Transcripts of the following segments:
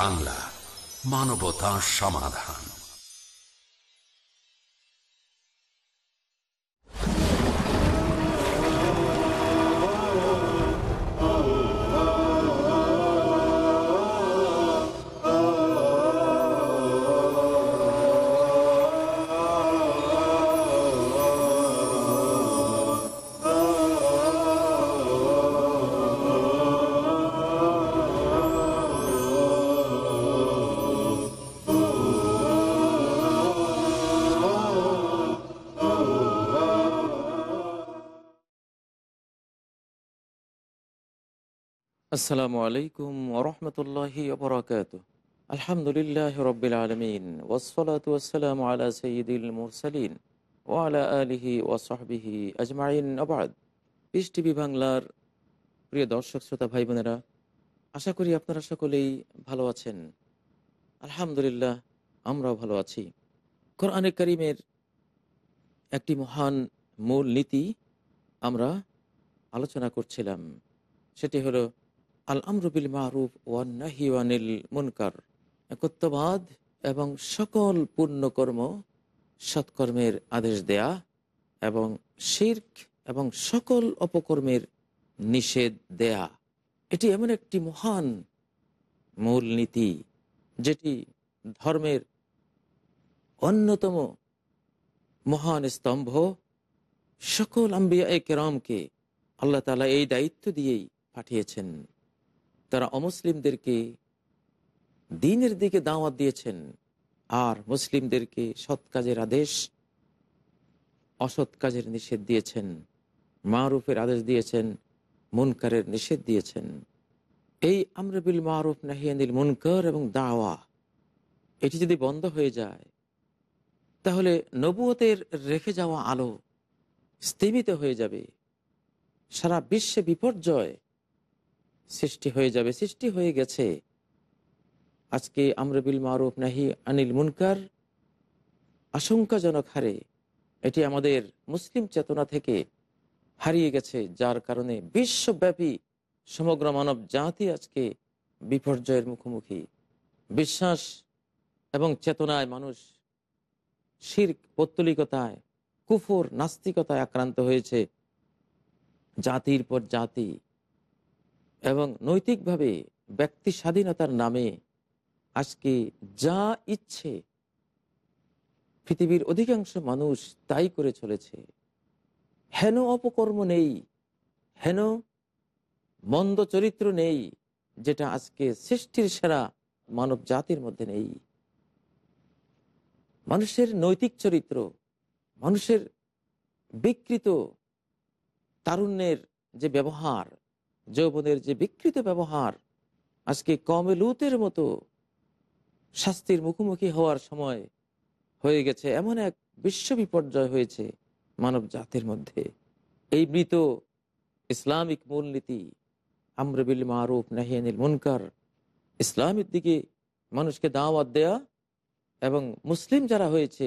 বাংলা মানবতা সমাধান। আসসালামু আলাইকুম ওরহমতুল্লাহি ওবরাকাত আলহামদুলিল্লাহ রবিল আলমিন। ওসলাত ওসালাম আলা সঈদুল মুরসালিন ও আলা আলিহি ওসহবিহি আজমাইন। আবাদ পিস টিভি বাংলার প্রিয় দর্শক, শ্রোতা ভাই বোনেরা আশা করি আপনারা সকলেই ভালো আছেন। আলহামদুলিল্লাহ, আমরাও ভালো আছি। কোরআনে করিমের একটি মহান মূল নীতি আমরা আলোচনা করছিলাম। সেটি হলো আল আমরুবিল মারুফ ওয়ান্নাহিওয়ানিল মুনকার। একত্ববাদ এবং সকল পুণ্যকর্ম সৎকর্মের আদেশ দেয়া এবং শির্ক এবং সকল অপকর্মের নিষেধ দেয়া। এটি এমন একটি মহান মূল নীতি যেটি ধর্মের অন্যতম মহান স্তম্ভ। সকল আম্বিয়া কেরামকে আল্লাহ তালা এই দায়িত্ব দিয়েই পাঠিয়েছেন। তারা অমুসলিমদেরকে দিনের দিকে দাওয়াত দিয়েছেন আর মুসলিমদেরকে সৎ কাজের আদেশ, অসৎ কাজের নিষেধ দিয়েছেন, মারুফের আদেশ দিয়েছেন, মুনকারের নিষেধ দিয়েছেন। এই আমরবিল মারুফ নাহিয়ানিল মুনকার এবং দাওয়া, এটি যদি বন্ধ হয়ে যায়, তাহলে নবুয়তের রেখে যাওয়া আলো স্তিমিত হয়ে যাবে। সারা বিশ্বে বিপর্যয় সৃষ্টি হয়ে যাবে, সৃষ্টি হয়ে গেছে। আজকে আমরবিল মারুফ, নাহি আনিল মুনকার, আশঙ্কাজনক হারে এটি আমাদের মুসলিম চেতনা থেকে হারিয়ে গেছে, যার কারণে বিশ্বব্যাপী সমগ্র মানব জাতি আজকে বিপর্যয়ের মুখোমুখি। বিশ্বাস এবং চেতনায় মানুষ শির পত্তলিকতায়, কুফর, নাস্তিকতায় আক্রান্ত হয়েছে। জাতির পর জাতি এবং নৈতিকভাবে ব্যক্তি স্বাধীনতার নামে আজকে যা ইচ্ছে পৃথিবীর অধিকাংশ মানুষ তাই করে চলেছে। হেন অপকর্ম নেই, হেন মন্দ চরিত্র নেই, যেটা আজকে সৃষ্টির সেরা মানব জাতির মধ্যে নেই। মানুষের নৈতিক চরিত্র, মানুষের বিকৃত তারুণ্যের যে ব্যবহার যৌবনের যে বিকৃত ব্যবহার, আজকে কমে লুতের মতো শাস্তির মুখোমুখি হওয়ার সময় হয়ে গেছে এমন এক বিশ্ব বিপর্যয় হয়েছে মানব জাতির মধ্যে। এই মৃত ইসলামিক মূলনীতি আমরবিল মারুফ নাহিয়ানিল মুনকার, ইসলামের দিকে মানুষকে দাওয়াত দেয়া এবং মুসলিম যারা হয়েছে,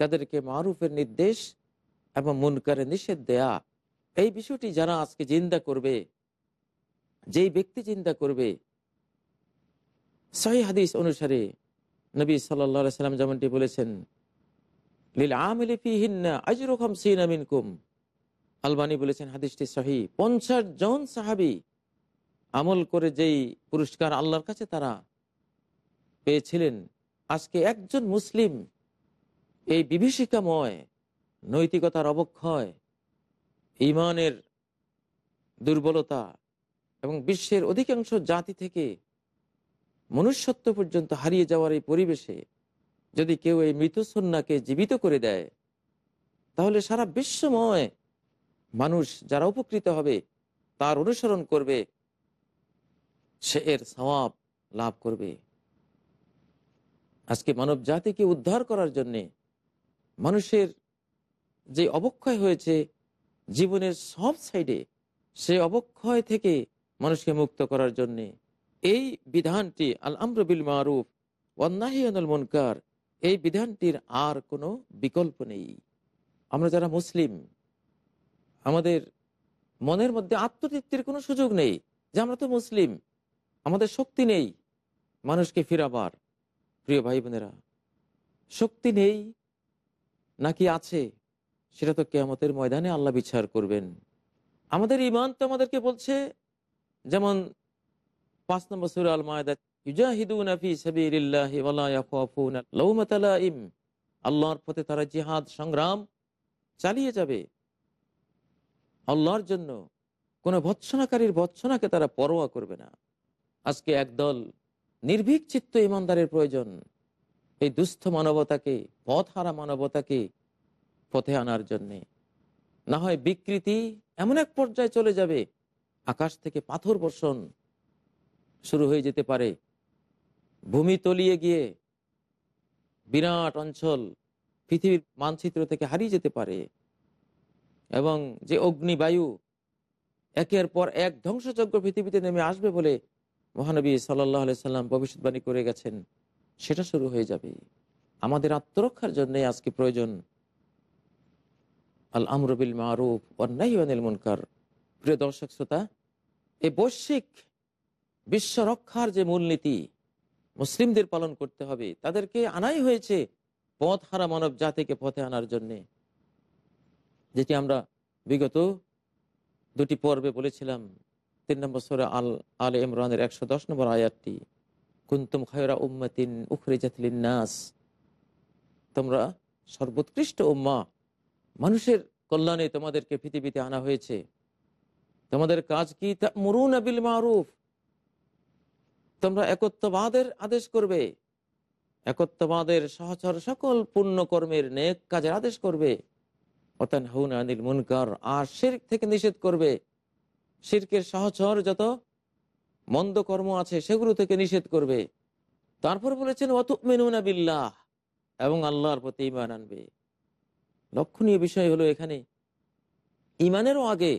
তাদেরকে মারুফের নির্দেশ এবং মুনকারের নিষেধ দেয়া, এই বিষয়টি যারা আজকে জিন্দা করবে যেই ব্যক্তি চিন্তা করবে, সহি হাদিস অনুসারে নবী সাল্লা সাল্লাম যেমনটি বলেছেন, লীল আমিনকুম আলবানী বলেছেন হাদিসটি সহি। পঞ্চাশ জন সাহাবি আমল করে যেই পুরস্কার আল্লাহর কাছে তারা পেয়েছিলেন, আজকে একজন মুসলিম এই বিভীষিকাময়, নৈতিকতার অবক্ষয় ইমানের দুর্বলতা এবং বিশ্বের অধিকাংশ জাতি থেকে মনুষ্যত্ব পর্যন্ত হারিয়ে যাওয়ার এই পরিবেশে যদি কেউ এই মৃত সন্নাকে জীবিত করে দেয়, তাহলে সারা বিশ্বময় মানুষ যারা উপকৃত হবে, তার অনুসরণ করবে, সে এর সওয়াব লাভ করবে। আজকে মানব জাতিকে উদ্ধার করার জন্যে মানুষের যে অবক্ষয় হয়েছে, জীবনের সব সাইডে সে অবক্ষয় থেকে মানুষকে মুক্ত করার জন্যে। এই বিধানটি আল আমরবিল মারুফ ওয়ান্নাহিয়ানুল মুনকার, এই বিধানটির আর কোনো বিকল্প নেই। আমরা যারা মুসলিম, আমাদের মনের মধ্যে আত্মতৃপ্তির কোনো সুযোগ নেই যে আমরা তো মুসলিম, আমাদের শক্তি নেই মানুষকে ফিরাবার। প্রিয় ভাই বোনেরা, শক্তি নেই নাকি আছে, সেটা তো কেয়ামতের ময়দানে আল্লাহ বিচার করবেন। আমাদের ইমান তো আমাদেরকে বলছে যেমন পাঁচ নম্বর সুর আল আল্লাহর পথে তারা জিহাদ, সংগ্রাম চালিয়ে যাবে। আল্লাহর জন্য কোনো ভৎসনাকারীর ভৎসনাকে তারা পরোয়া করবে না। আজকে একদল নির্ভীক চিত্ত ইমানদারের প্রয়োজন। এই দুস্থ মানবতাকে, পথহারা মানবতাকে পথে আনার জন্যে। না হয় বিকৃতি এমন এক পর্যায়ে চলে যাবে আকাশ থেকে পাথর বর্ষণ শুরু হয়ে যেতে পারে। ভূমি তলিয়ে গিয়ে বিরাট অঞ্চল পৃথিবীর মানচিত্র থেকে হারিয়ে যেতে পারে এবং যে অগ্নিবায়ু একের পর এক ধ্বংসযজ্ঞ পৃথিবীতে নেমে আসবে বলে মহানবী সাল্লাহ সাল্লাম ভবিষ্যৎবাণী করে গেছেন, সেটা শুরু হয়ে যাবে। আমাদের আত্মরক্ষার জন্য আজকে প্রয়োজন আল আমরবিল মারুফ অন্যাইল মুনকার। প্রিয় দর্শক শ্রোতা, এই বৈশ্বিক বিশ্ব রক্ষার যে মূলনীতি মুসলিমদের পালন করতে হবে, তাদেরকে আনাই হয়েছে পথ হারা মানব জাতিকে পথে আনার জন্যে। যেটি আমরা বিগত দুটি পর্বে বলেছিলাম, তিন নম্বর সরে আল আল ইমরানের একশো দশ নম্বর আয়াতটি, কুন্তুম খায়রা উম্মাতিন উখরে জাতিলিন নাস তোমরা সর্বোৎকৃষ্ট উম্মা, মানুষের কল্যাণে তোমাদেরকে পৃথিবীতে আনা হয়েছে। তোমাদের কাজ কি? মরুন আবিল মারুফ। তোমরা একত্ববাদের আদেশ করবে। একত্ববাদের সহচর সকল পুণ্য কর্মের নেক কাজের আদেশ করবে। অতান হুন আনিল মুনকার, আর শির্ক থেকে নিষেধ করবে। শির্কের সহচর যত মন্দ কর্ম আছে, সেগুলো থেকে নিষেধ করবে। তারপর বলেছেন অত মেনুনা বিল্লাহ, এবং আল্লাহর প্রতি ইমান আনবে। লক্ষণীয় বিষয় হলো এখানে ইমানেরও আগে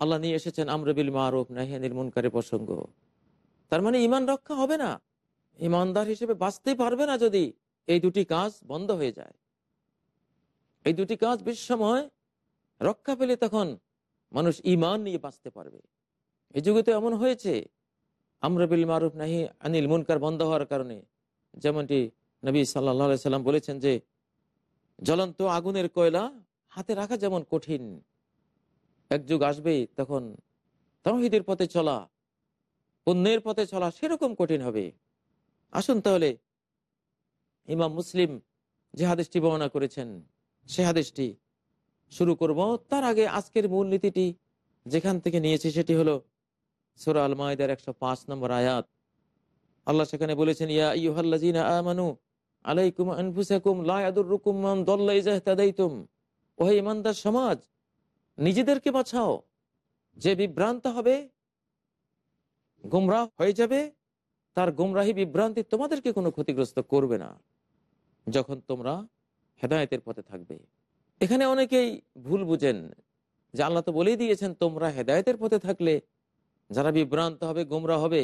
আল্লাহ নিয়ে এসেছেন আমরবিল মারুফ নাহিয়ানিল মুনকারের প্রসঙ্গ। তার মানে ইমান রক্ষা হবে না। ইমানদার হিসেবে বাঁচতে পারবে না যদি এই দুটি কাজ বন্ধ হয়ে যায়। এই দুটি কাজ বিশ্বময় রক্ষা পেলে তখন মানুষ ইমান নিয়ে বাঁচতে পারবে। এই যুগে তো এমন হয়েছে আমরবিল মারুফ, নাহি আনিল মুনকার বন্ধ হওয়ার কারণে। যেমনটি নবী সাল্লা সাল্লাম বলেছেন যে, জ্বলন্ত আগুনের কয়লা হাতে রাখা যেমন কঠিন এক যুগ আসবেই তখন তহিদের পথে চলা, পুণ্যের পথে চলা সেরকম কঠিন হবে। আসুন তাহলে ইমাম মুসলিম যে হাদেশটি বর্ণনা করেছেন, সে হাদেশটি শুরু করব। তার আগে আজকের মূলনীতিটি যেখান থেকে নিয়েছি সেটি হলো সুরা আল মায়দার একশো পাঁচ নম্বর আয়াত। আল্লাহ সেখানে বলেছেন, ইয়া ইউহাল্লাজিনা আমানু আলাইকুম আনফুসাকুম লা ইয়াদুররুকুম মান দাল্লা ইযা ওহে ইমানদার সমাজ নিজেদেরকে বাঁচাও। যে বিভ্রান্ত হবে, গুমরাহ হয়ে যাবে, তার গুমরাহি বিভ্রান্তি তোমাদেরকে কোনো ক্ষতিগ্রস্ত করবে না, যখন তোমরা হেদায়তের পথে থাকবে। এখানে অনেকেই ভুল বুঝেন, যে আল্লাহ তো বলেই দিয়েছেন, তোমরা হেদায়তের পথে থাকলে যারা বিভ্রান্ত হবে গুমরা হবে,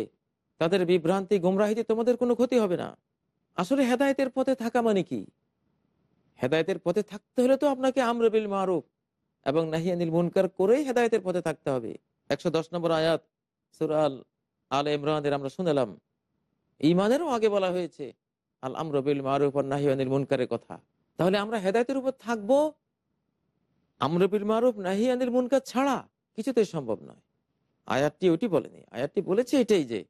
তাদের বিভ্রান্তি, গুমরাহিতে তোমাদের কোনো ক্ষতি হবে না। আসলে হেদায়তের পথে থাকা মানে কি? হেদায়তের পথে থাকতে হলে তো আপনাকে আমরবিল মারুফ এবং নাহিয়ানিল মুনকার করেই হেদায়তের পথে থাকতে হবে। একশো দশ নম্বর আয়াত সুরাল আল ইমরানের আমরা শুনলাম। ইমানেরও আগে বলা হয়েছে আল আমরবিল মারুফ আর নাহিয়ানিল মুনকারের কথা। তাহলে আমরা হেদায়তের উপর থাকব? আমরবিল মারুফ নাহিয়ানিল মুনকার ছাড়া কিছুতেই সম্ভব নয়। আয়াতটি ওটি বলেনি। আয়াতটি বলেছে এটাই যে,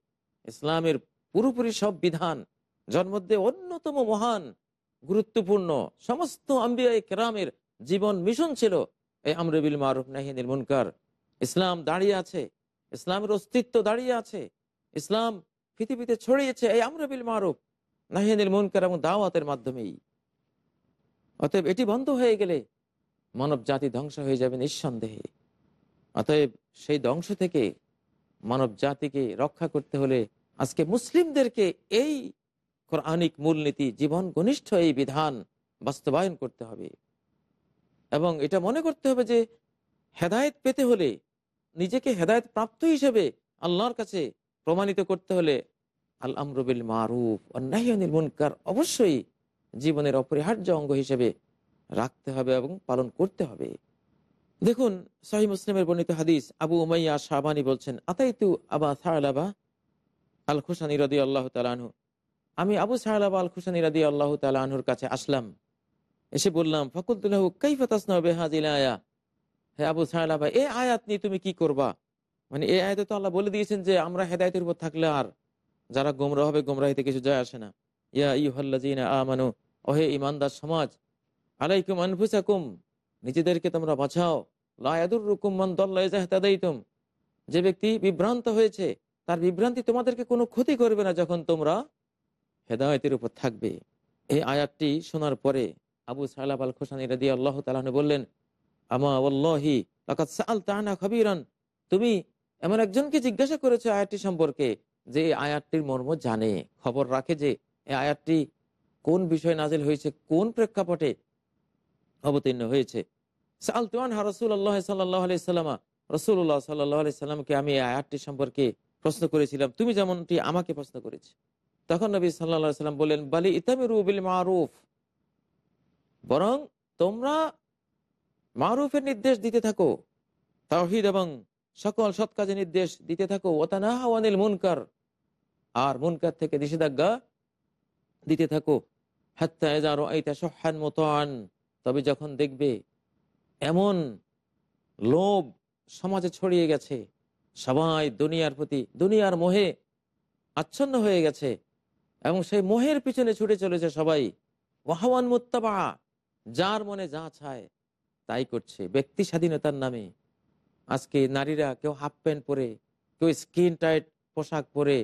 ইসলামের পুরোপুরি সব বিধান, যার অন্যতম মহান, গুরুত্বপূর্ণ, সমস্ত আম্বিয়া কেরামের জীবন মিশন ছিল এই আমরবিল মারুফ নাহিনীল মুনকার। ইসলাম দাঁড়িয়ে আছে, ইসলামের অস্তিত্ব দাঁড়িয়ে আছে, ইসলাম পৃথিবীতে ছড়িয়েছে, এই আমরবিল মারুফ নাহিনীল মুনকার এবং দাওয়াতের মাধ্যমেই। অতএব এটি বন্ধ হয়ে গেলে মানব জাতি ধ্বংস হয়ে যাবে নিঃসন্দেহে। অতএব সেই ধ্বংস থেকে মানব জাতিকে রক্ষা করতে হলে আজকে মুসলিমদেরকে এই কোরআনিক মূলনীতি, জীবন ঘনিষ্ঠ এই বিধান বাস্তবায়ন করতে হবে। এবং এটা মনে করতে হবে যে হেদায়ত পেতে হলে নিজেকে হেদায়ত প্রাপ্ত হিসেবে আল্লাহর কাছে প্রমাণিত করতে হলে আল আমরবিল মারুফ অন্যায়নিল মুনকার অবশ্যই জীবনের অপরিহার্য অঙ্গ হিসেবে রাখতে হবে এবং পালন করতে হবে। দেখুন, সাহি মুসলিমের বর্ণিত হাদিস, আবু উমাইয়া শাহবানি বলছেন, আতাইতু আবা থালাবা আল খুসানি রদি আল্লাহ তালাহু আমি আবু সাহেব আল খুসানি রদি আল্লাহ তালাহুর কাছে আসলাম। এসে বললাম ফকুলতুল্লাহ আয়া? হে আবু সাহেব এ আয়াত নিয়ে তুমি কি করবা? মানে এই আয়াতে তো আল্লাহ বলে দিয়েছেন যে, আমরা হেদায়তের উপর থাকলে আর যারা গোমরা হবে গোমরাহিতে কিছু যায় আসে না। ইয়া ইহল্লাজিনা আমানু, ওহে ইমানদার সমাজ, আলাইকুম আনফুসাকুম, নিজেদেরকে তোমরা বাঁচাও। লায়াদুর রুকুম মান দল্লাহতাদাইতুম যে ব্যক্তি বিভ্রান্ত হয়েছে, তার বিভ্রান্তি তোমাদেরকে কোনো ক্ষতি করবে না যখন তোমরা হেদায়তের উপর থাকবে। এই আয়াতটি শোনার পরে আবু সালাব আল খোসানি রাদি আল্লাহ তালাহনে বললেন, আমা আল্লাহি খাবিরান। তুমি এমন একজনকে জিজ্ঞাসা করেছ আয়াতটি সম্পর্কে যে আয়াতটির মর্ম জানে, খবর রাখে যে আয়াতটি কোন বিষয় নাজিল হয়েছে, কোন প্রেক্ষাপটে অবতীর্ণ হয়েছে। সাল সাল্লাহ সাল্লাহ আমি আয়াতটি সম্পর্কে প্রশ্ন করেছিলাম, তুমি যেমনটি আমাকে প্রশ্ন করেছি। তখন নবী সাল্লা সাল্লাম বললেন, বালি ইতামির বিল মারুফ। বরং তোমরা মারুফের নির্দেশ দিতে থাকো তাহিদ এবং সকল সৎ কাজে নির্দেশ দিতে থাকো ওতানাহাওয়ানিল মুনকার, আর মুনকার থেকে নিষেধাজ্ঞা দিতে থাকো। হাত্তা এজারো আইতা সহান মতান, তবে যখন দেখবে এমন লোভ সমাজে ছড়িয়ে গেছে, সবাই দুনিয়ার প্রতি, দুনিয়ার মোহে আচ্ছন্ন হয়ে গেছে এবং সেই মোহের পিছনে ছুটে চলেছে সবাই। ওয়াহাওয়ান মুত্তাবা যার মনে যা চায় তাই করছে। ব্যক্তি স্বাধীনতার নামে আজকে নারীরা কেউ হাফ প্যান্ট পরে, কেউ স্কিন টাইট পোশাক পরে,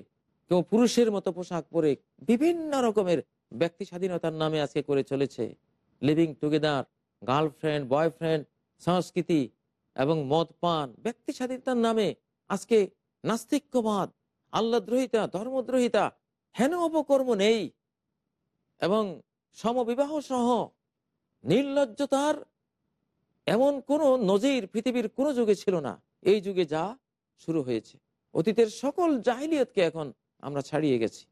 কেউ পুরুষের মতো পোশাক পরে বিভিন্ন রকমের ব্যক্তি স্বাধীনতার নামে আজকে করে চলেছে। লিভিং টুগেদার গার্লফ্রেন্ড বয়ফ্রেন্ড সংস্কৃতি এবং মদ পান, ব্যক্তি স্বাধীনতার নামে আজকে নাস্তিক্যবাদ, আল্লাদ্রোহিতা, ধর্মদ্রোহিতা, হেন অপকর্ম নেই এবং সমবিবাহ সহ নির্লজ্জতার এমন কোনো নজির পৃথিবীর কোন যুগে ছিল না। এই যুগে যা শুরু হয়েছে। অতীতের সকল জাহিলিয়তকে এখন আমরা ছাড়িয়ে গেছি।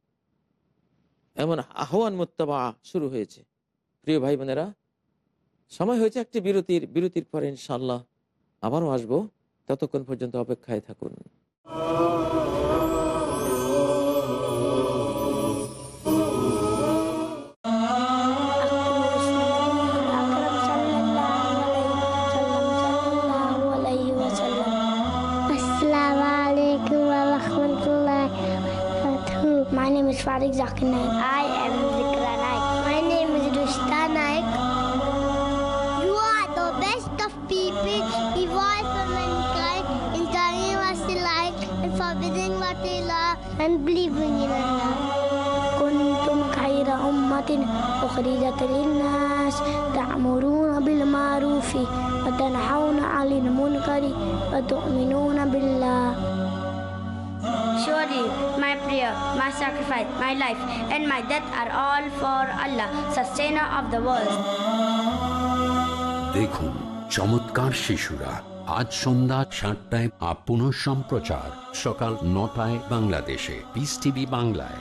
এমন আহ্বান মোত্তাবা শুরু হয়েছে। প্রিয় ভাই বোনেরা সময় হয়েছে একটি বিরতির। বিরতির পরে ইনশাল্লাহ আবারও আসব। ততক্ষণ পর্যন্ত অপেক্ষায় থাকুন। Zakir Naik. I am Zikra Naik. My name is Rushta Naik. You are the best of people, evolved for mankind, in telling what they like and forbidding what they love and believing in Allah. كنتم خير أمة أخرجت للناس تأمرون بالمعروف وتنحون عن المنكر وتؤمنون بالله Surely my prayer, my sacrifice, my life, and my death are all for Allah, sustainer of the world. দেখুন চমৎকার শিশুরা আজ সন্ধ্যা সাতটায় আপন সম্প্রচার সকাল নটায় বাংলাদেশে পিস টিভি বাংলায়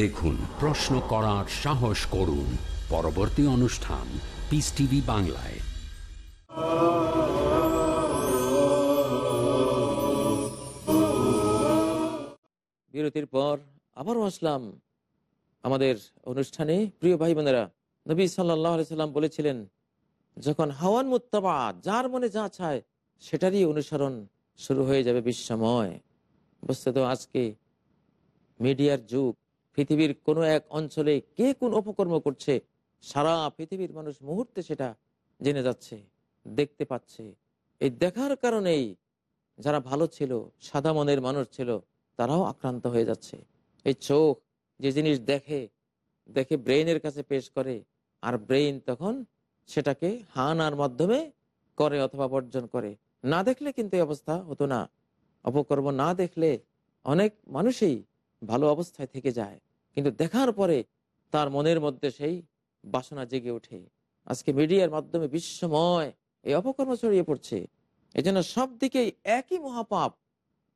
দেখুন, প্রশ্ন করার সাহস করুন। পরবর্তী অনুষ্ঠান পিস টিভি বাংলায়। বিরতির পর আবারও আসলাম আমাদের অনুষ্ঠানে। প্রিয় ভাই বোনেরা নবী সাল্লাহ সাল্লাম বলেছিলেন, যখন হাওয়ান মুত্তাবা, যার মনে যা চায়, সেটারই অনুসরণ শুরু হয়ে যাবে বিশ্বময়। বুঝতে তো আজকে মিডিয়ার যুগ, পৃথিবীর কোনো এক অঞ্চলে কে কোন অপকর্ম করছে, সারা পৃথিবীর মানুষ মুহূর্তে সেটা জেনে যাচ্ছে, দেখতে পাচ্ছে। এই দেখার কারণেই যারা ভালো ছিল, সাদা মনের মানুষ ছিল, তারাও আক্রান্ত হয়ে যাচ্ছে। এই চোখ যে জিনিস দেখে দেখে ব্রেনের কাছে পেশ করে, আর ব্রেইন তখন সেটাকে হানার মাধ্যমে করে অথবা বর্জন করে। না দেখলে কিন্তু এই অবস্থা হতো না। অপকর্ম না দেখলে অনেক মানুষই ভালো অবস্থায় থেকে যায়। কিন্তু দেখার পরে তার মনের মধ্যে সেই বাসনা জেগে ওঠে। আজকে মিডিয়ার মাধ্যমে বিশ্বময় এই অপকর্ম ছড়িয়ে পড়ছে। এই জন্য সব দিকেই একই মহাপাপ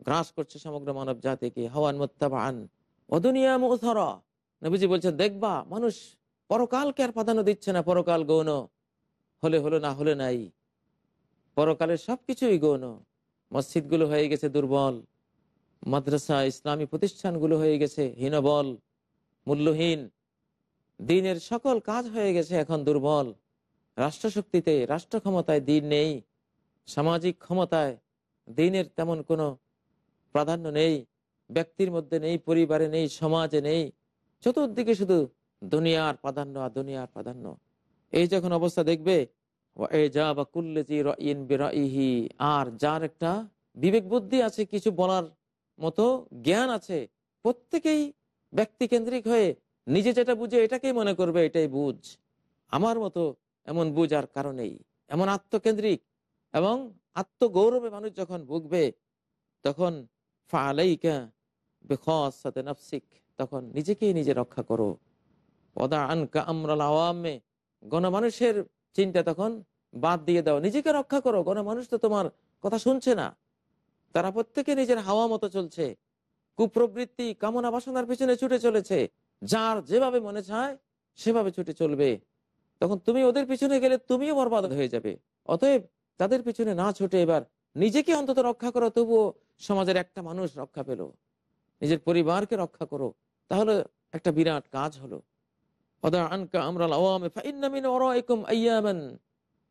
গ্রাস করছে সমগ্র মানব জাতিকে। হওয়ান বলছেন, দেখবা, মানুষ পরকালকে আর প্রাধান্য দিচ্ছে না, পরকাল গৌণ। হলে হলো না, হলে নাই। পরকালের সবকিছুই গৌণ। মসজিদগুলো হয়ে গেছে দুর্বল। মাদ্রাসা, ইসলামী প্রতিষ্ঠানগুলো হয়ে গেছে, হীনবল, মূল্যহীন, দিনের সকল কাজ হয়ে গেছে এখন দুর্বল। রাষ্ট্রশক্তিতে রাষ্ট্র ক্ষমতায় দিন নেই, সামাজিক ক্ষমতায় দিনের তেমন কোনো প্রাধান্য নেই, ব্যক্তির মধ্যে নেই, পরিবারে নেই, সমাজে নেই, চতুর্দিকে শুধু দুনিয়ার প্রাধান্য আর দুনিয়ার প্রাধান্য। এই যখন অবস্থা দেখবে আর যার একটা বিবেক বুদ্ধি আছে, কিছু বলার মতো জ্ঞান আছে। প্রত্যেকেই ব্যক্তিকেন্দ্রিক হয়ে নিজে যেটা বুঝে এটাকেই মনে করবে, এটাই বুঝ। আমার মতো এমন বুঝ আর কারণেই এমন আত্মকেন্দ্রিক এবং আত্মগৌরবে মানুষ যখন ভুগবে, তখন ফালাইকা বেখসাতে নফসিক, তখন নিজেকেই নিজে রক্ষা করো। পদা আনকা আমরাল আওয়ামে, গণমানুষের চিন্তা তখন বাদ দিয়ে দাও। নিজেকে রক্ষা করো। গণমানুষ তো তোমার কথা শুনছে না। তারা প্রত্যেকে নিজের হাওয়া মতো চলছে। কুপ্রবৃত্তি, কামনা বাসনার পিছনে ছুটে চলেছে। যার যেভাবে মনে চায়, সেভাবে ছুটে চলবে। তখন তুমি ওদের পিছনে গেলে তুমিও বরবাদ হয়ে যাবে। অতএব তাদের পিছনে না ছুটে এবার নিজেকে অন্তত রক্ষা করো, তবুও সমাজের একটা মানুষ রক্ষা পেল। নিজের পরিবারকে রক্ষা করো। তাহলে একটা বিরাট কাজ হলো।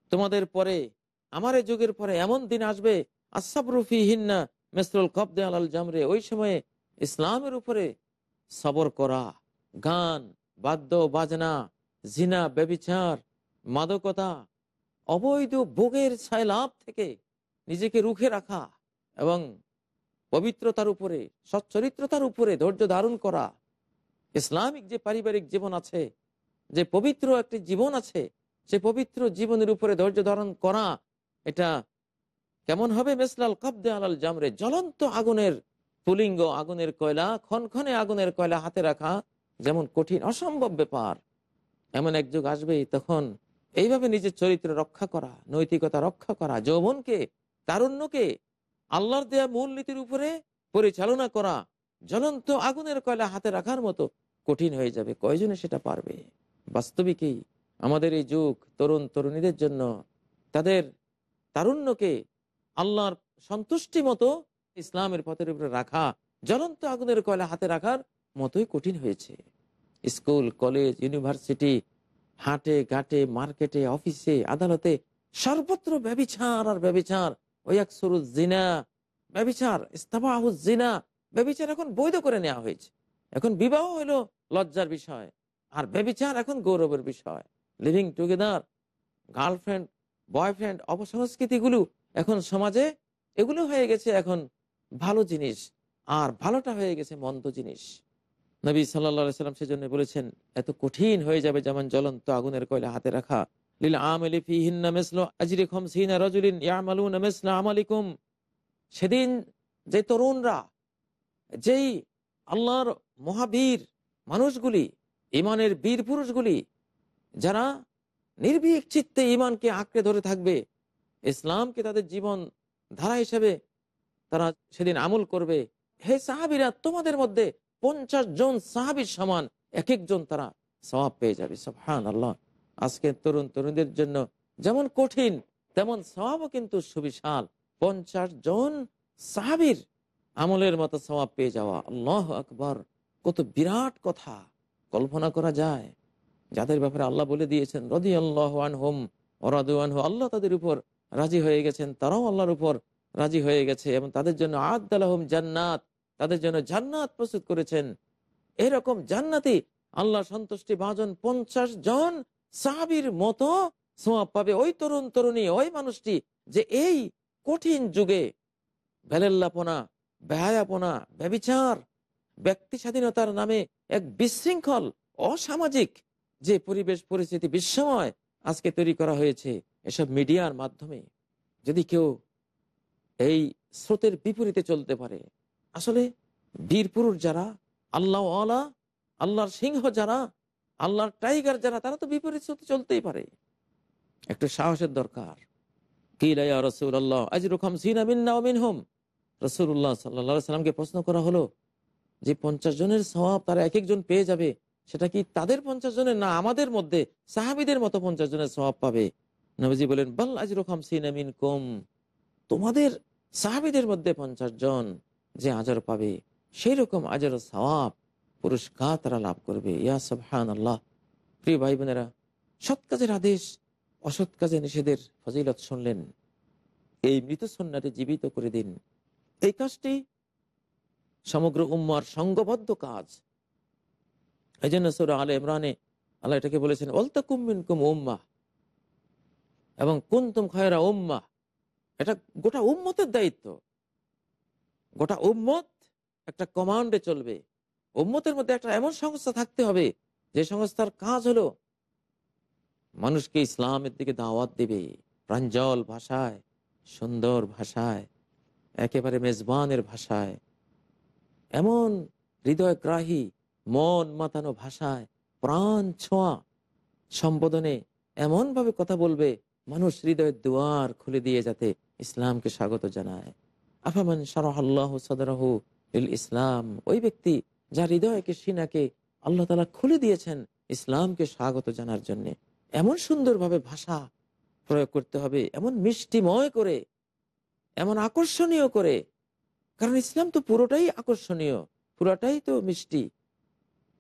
তোমাদের পরে, আমার যুগের পরে এমন দিন আসবে আসাবরুফি হিন্না মেসরুল কবদে আলাল জামরে, ওই সময়ে ইসলামের উপরে সবর করা, গান, বাদ্য, বাজনা, জিনা, ব্যবিচার, মাদকতা, অবৈধ ভোগের ছায়লাভ থেকে নিজেকে রুখে রাখা এবং পবিত্রতার উপরে, সচ্চরিত্রতার উপরে ধৈর্য ধারণ করা। ইসলামিক যে পারিবারিক জীবন আছে, যে পবিত্র একটি জীবন আছে, সে পবিত্র জীবনের উপরে ধৈর্য ধারণ করা, এটা কেমন হবে? মেসলাল কবদে আলাল জামরে, জ্বলন্ত আগুনের পুলিঙ্গ, আগুনের কয়লা ক্ষণক্ষণে আগুনের কয়লা হাতে রাখা যেমন কঠিন, অসম্ভব ব্যাপার। এমন এক যুগ আসবেই তখন। এইভাবে নিজের চরিত্র রক্ষা করা, নৈতিকতা রক্ষা করা, যৌবনকে তারুণ্যকে আল্লাহর দেয়া মূলনীতির উপরে পরিচালনা করা, জ্বলন্ত আগুনের কয়লা হাতে রাখার মতো কঠিন হয়ে যাবে। কয়জনে সেটা পারবে? বাস্তবিকই আমাদের এই যুগ তরুণ তরুণীদের জন্য তাদের তারুণ্যকে আল্লাহর সন্তুষ্টি মতো ইসলামের পথের উপরে রাখা, জ্বলন্ত আগুনের কয়লা হাতে রাখার মতোই কঠিন হয়েছে। স্কুল, কলেজ, ইউনিভার্সিটি, হাটে, ঘাটে, মার্কেটে, অফিসে, আদালতে সর্বত্র ব্যবিচার আর ব্যবিচার। জিনা ব্যবিচার জিনা, ব্যবিচার এখন বৈধ করে নেওয়া হয়েছে। এখন বিবাহ হলো লজ্জার বিষয়, আর ব্যবিচার এখন গৌরবের বিষয়। লিভিং টুগেদার গার্লফ্রেন্ড বয়ফ্রেন্ড অপসংস্কৃতিগুলো এখন সমাজে এগুলো হয়ে গেছে এখন ভালো জিনিস আর ভালোটা হয়ে গেছে মন্দ জিনিস। নবী সাল্লা সাল্লাম সেজন্য বলেছেন, এত কঠিন হয়ে যাবে যেমন জ্বলন্ত আগুনের কয়লা হাতে রাখা। সেদিন যে তরুণরা, যেই আল্লাহর মহাবীর মানুষগুলি ইমানের বীর পুরুষগুলি, যারা নির্ভীক চিত্তে ইমানকে আঁকড়ে ধরে থাকবে ইসলামকে তাদের জীবন ধারা হিসেবে তারা সেদিন আমল করবে। হে সাহাবিরা, তোমাদের মধ্যে পঞ্চাশ জন সাহাবির সমান এক একজন তারা সবাব পেয়ে যাবে। সবহান আল্লাহ আজকের তরুণ তরুণীদের জন্য যেমন কঠিন, তেমন সবাবও কিন্তু সুবিশাল। পঞ্চাশ জন সাহাবির আমলের মতো সবাব পেয়ে যাওয়া। আল্লাহ আকবর। কত বিরাট কথা। কল্পনা করা যায়। যাদের ব্যাপারে আল্লাহ বলে দিয়েছেন রদি আল্লাহ হোম ওরাদুয়ান আল্লাহ তাদের উপর রাজি হয়ে গেছেন, তারাও আল্লাহর উপর রাজি হয়ে গেছে এবং তাদের জন্য আদালাহম জান্নাত, তাদের জন্য জান্নাত প্রস্তুত করেছেন। এরকম জান্নাতি আল্লাহ সন্তুষ্টি ভাজন পঞ্চাশ জন সাহাবির মতো সোয়াব পাবে। ওই তরুণ তরুণী, ওই মানুষটি যে এই কঠিন যুগে ভেলেল্লাপনা ব্যয়াপনা ব্যবিচার, ব্যক্তি স্বাধীনতার নামে এক বিশৃঙ্খল, অসামাজিক যে পরিবেশ, পরিস্থিতি বিশ্বময় আজকে তৈরি করা হয়েছে এসব মিডিয়ার মাধ্যমে। যদি কেউ এই স্রোতের বিপরীতে চলতে পারে, আসলে বীর পুরুষ যারা, আল্লাহ আলা আল্লাহর সিংহ যারা, আল্লাহর টাইগার যারা, তারা তো বিপরীত স্রোতে চলতেই পারে। একটু সাহসের দরকার। কিলাইয়া রসুল আল্লাহ আজ রকম সিনামিন হোম রসুল্লাহ সাল্লা সাল্লামকে প্রশ্ন করা হলো, যে পঞ্চাশ জনের স্বভাব তারা এক একজন পেয়ে যাবে সেটা কি তাদের পঞ্চাশ জনের না আমাদের মধ্যে সাহাবিদের মতো পঞ্চাশ জনের স্বভাব পাবে? নবীজি বলেন, বল আজ রকম সিনামিন কম তোমাদের সাহাবিদের মধ্যে পঞ্চাশ জন যে আজর পাবে সেই রকম আজর সওয়াব পুরস্কার তারা লাভ করবে। ইয়া সবহান আল্লাহ প্রিয় ভাই বোনেরা সৎ কাজের আদেশ, অসৎ কাজে নিষেধের ফজিলত শুনলেন। এই মৃত সন্ন্যাটি জীবিত করে দিন। এই কাজটি সমগ্র উম্মার সঙ্গবদ্ধ কাজ। এই জন্য সুরা আল ইমরানে আল্লাহ এটাকে বলেছেন অলতা কুমিন কুম উম্মা এবং কুন্তুম খয়রা উম্মা। এটা গোটা উম্মতের দায়িত্ব। গোটা উম্মত একটা কমান্ডে চলবে। উম্মতের মধ্যে একটা এমন সংস্থা থাকতে হবে, যে সংস্থার কাজ হলো মানুষকে ইসলামের দিকে দাওয়াত দেবে, প্রাঞ্জল ভাষায়, সুন্দর ভাষায়, একেবারে মেজবানের ভাষায়। এমন হৃদয়গ্রাহী মন মাতানো ভাষায় প্রাণ ছোঁয়া সম্বোধনে এমনভাবে কথা বলবে, মানুষ হৃদয়ের দুয়ার খুলে দিয়ে যাতে ইসলামকে স্বাগত জানায়। আফামান সারাহ সদরাহ ইসলাম, ওই ব্যক্তি যার হৃদয়কে, সিনাকে আল্লাহ তালা খুলে দিয়েছেন ইসলামকে স্বাগত জানার জন্য। এমন সুন্দরভাবে ভাষা প্রয়োগ করতে হবে, এমন মিষ্টিময় করে, এমন আকর্ষণীয় করে। কারণ ইসলাম তো পুরোটাই আকর্ষণীয়, পুরোটাই তো মিষ্টি।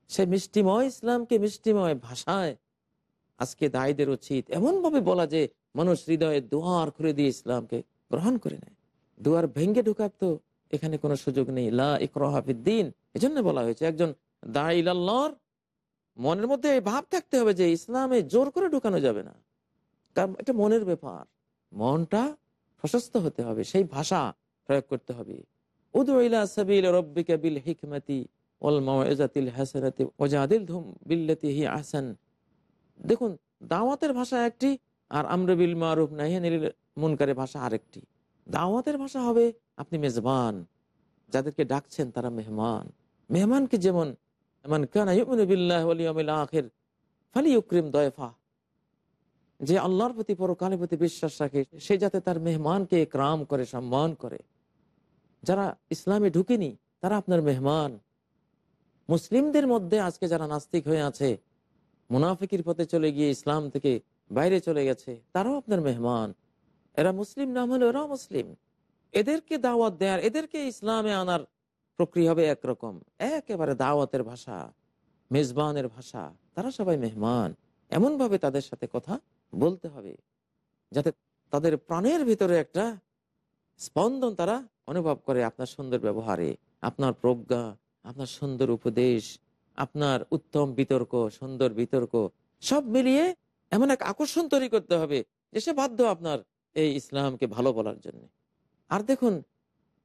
সে মিষ্টিময় ইসলামকে মিষ্টিময় ভাষায় আজকে দায়ীদের উচিত এমনভাবে বলা যে মানুষ হৃদয়ে দুয়ার খুলে দিয়ে ইসলামকে গ্রহণ করে নেয়। দুয়ার ভেঙ্গে ঢুকার তো এখানে কোনো সুযোগ নেই। লা এই জন্য বলা হয়েছে একজন দাইলাল্লাহর মনের মধ্যে ভাব থাকতে হবে যে ইসলামে জোর করে ঢুকানো যাবে না। কারণ এটা মনের ব্যাপার। মনটা প্রশস্ত হতে হবে। সেই ভাষা প্রয়োগ করতে হবে। উদুইলা সাবিল রব্বিকা বিল হিকমতি। আহসান। দেখুন, দাওয়াতের ভাষা একটি আর আমর বিল মারুফ নাহিয়ানিল মুনকারের ভাষা আরেকটি। দাওয়াতের ভাষা হবে আপনি মেজবান, যাদেরকে ডাকছেন তারা মেহমান। মেহমানকে যেমন যে আল্লাহর প্রতি পরকালের প্রতি বিশ্বাস রাখে, সে যাতে তার মেহমানকে একরাম করে, সম্মান করে। যারা ইসলামে ঢুকেনি, তারা আপনার মেহমান। মুসলিমদের মধ্যে আজকে যারা নাস্তিক হয়ে আছে, মুনাফিকির পথে চলে গিয়ে ইসলাম থেকে বাইরে চলে গেছে, তারাও আপনার মেহমান। এরা মুসলিম নাম হলে ওরাও মুসলিম। এদেরকে দাওয়াত দেয়ার, এদেরকে ইসলামে আনার প্রক্রিয়া হবে একরকম। একেবারে দাওয়াতের ভাষা, মেজবানের ভাষা, তারা সবাই মেহমান। এমনভাবে তাদের সাথে কথা বলতে হবে, যাতে তাদের প্রাণের ভিতরে একটা স্পন্দন তারা অনুভব করে আপনার সুন্দর ব্যবহারে, আপনার প্রজ্ঞা আপনার সুন্দর উপদেশ, আপনার উত্তম বিতর্ক, সুন্দর বিতর্ক, সব মিলিয়ে এমন এক আকর্ষণ তৈরি করতে হবে যে সে বাধ্য আপনার এই ইসলামকে ভালো বলার জন্য। আর দেখুন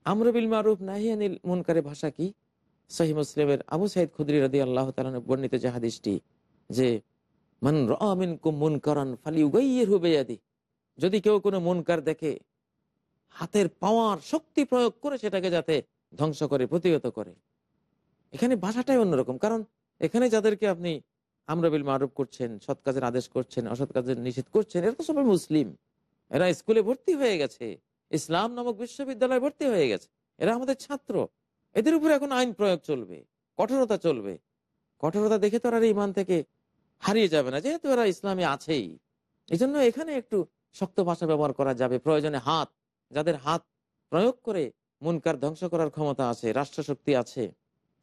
আমরবিল মারুফ নাহিয়ানিল মুনকারে ভাষা কি? সহি মুসলিমের আবু সাইদ খুদরি রাদি আল্লাহ তালান বর্ণিত যে হাদিসটি যে, মান রামিন কুম মুনকারান ফালি উগাইয়ের হুবেয়াদি যদি কেউ কোনো মুনকার দেখে, হাতের পাওয়ার শক্তি প্রয়োগ করে সেটাকে যাতে ধ্বংস করে, প্রতিহত করে। এখানে ভাষাটাই অন্যরকম। কারণ এখানে যাদেরকে আপনি আমরাবিল মারুফ করছেন, সৎ কাজের আদেশ করছেন, অসৎ কাজের নিষেধ করছেন, এরা তো সবাই মুসলিম। এরা স্কুলে ভর্তি হয়ে গেছে। ইসলাম নামক বিশ্ববিদ্যালয়ে ভর্তি হয়ে গেছে। এরা আমাদের ছাত্র। এদের উপরে এখন আইন প্রয়োগ চলবে, কঠোরতা চলবে। কঠোরতা দেখে তো আর ইমান থেকে হারিয়ে যাবে না, যেহেতু এরা ইসলামে আছেই। এই জন্য এখানে একটু শক্ত ভাষা ব্যবহার করা যাবে, প্রয়োজনে হাত। যাদের হাত প্রয়োগ করে মুনকার ধ্বংস করার ক্ষমতা আছে, রাষ্ট্রশক্তি আছে।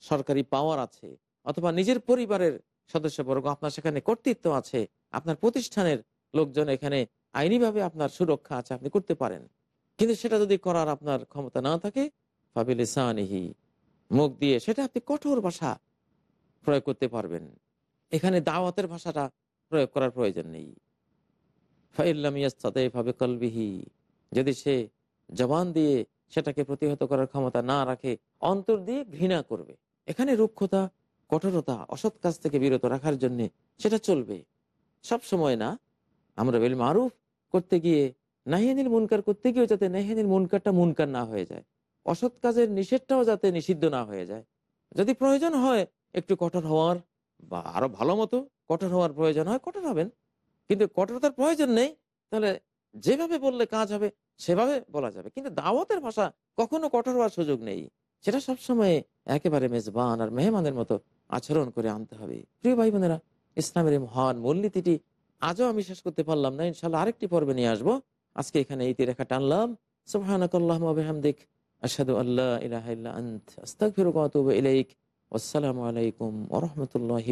সরকারি পাওয়ার আছে, অথবা নিজের পরিবারের সদস্যবর্গ আপনার সেখানে কর্তৃত্ব আছে, আপনার প্রতিষ্ঠানের লোকজন এখানে আইনিভাবে আপনার সুরক্ষা আছে, আপনি করতে পারেন। কিন্তু সেটা যদি করার আপনার ক্ষমতা না থাকে, ফাবিলিসানিহি, মুখ দিয়ে সেটা আপনি কঠোর ভাষা প্রয়োগ করতে পারবেন। এখানে দাওয়াতের ভাষাটা প্রয়োগ করার প্রয়োজন নেই। কলবিহি যদি সে জবান দিয়ে সেটাকে প্রতিহত করার ক্ষমতা না রাখে, অন্তর দিয়ে ঘৃণা করবে। এখানে রুক্ষতা, কঠোরতা, অসৎ কাজ থেকে বিরত রাখার জন্য সেটা চলবে। সব সময় না আমরা বেল মারুফ করতে গিয়ে নাহিয়ানিল মুনকার করতে গিয়েও যাতে নাহিয়ানিল মুনকারটা মুনকার না হয়ে যায়। অসৎ কাজের নিষেধটাও যাতে নিষিদ্ধ না হয়ে যায়। যদি প্রয়োজন হয় একটু কঠোর হওয়ার বা আরও ভালো মতো কঠোর হওয়ার প্রয়োজন হয়, কঠোর হবেন। কিন্তু কঠোরতার প্রয়োজন নেই, তাহলে যেভাবে বললে কাজ হবে, সেভাবে বলা যাবে। কিন্তু দাওয়াতের ভাষা কখনো কঠোর হওয়ার সুযোগ নেই। সেটা সবসময় একেবারে মেজবান আর মেহমানের মতো আচরণ করে আনতে হবে। প্রিয় ভাই বোনেরা ইসলামের মহান মূলনীতিটি আজও আমি শেষ করতে পারলাম না। ইনশাল্লাহ আরেকটি পর্বে নিয়ে আসব। আজকে এখানে এই রেখা টানলাম। সুবহানাকাল্লাহুম্মা আশহাদু আল্লা ইলাহা ইল্লা আনত। আস্তাগফিরুকা ইলাইক। আসসালামু আলাইকুম ওয়া রাহমাতুল্লাহি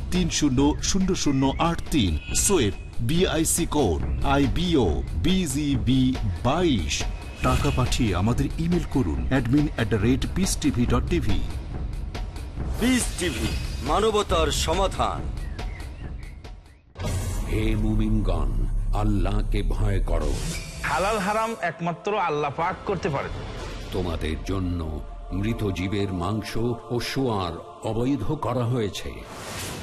তিন শূন্য শূন্য শূন্য আট তিন। সোয়েব BIC code I BO BGB বাইশ। টাকা পাঠিয়ে আমাদের ইমেল করুন admin at the rate peace TV dot TV peace TV মানবতার সমাধান। হে মুমিনগণ আল্লাহকে ভয় করো। হালাল হারাম একমাত্র আল্লাহ পাক করতে পারেন তোমাদের জন্য মৃত জীবের মাংস ও সোয়ার অবৈধ করা হয়েছে।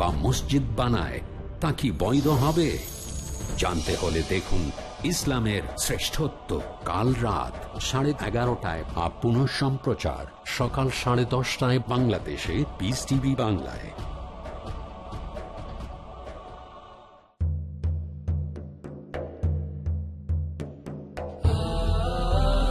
বা মসজিদ বানায়, তা কি বৈধ হবে? জানতে হলে দেখুন ইসলামের শ্রেষ্ঠত্ব কাল রাত সাড়ে এগারোটায় বা পুনঃ সম্প্রচার সকাল সাড়ে দশটায় বাংলাদেশে পিস টিভি বাংলায়।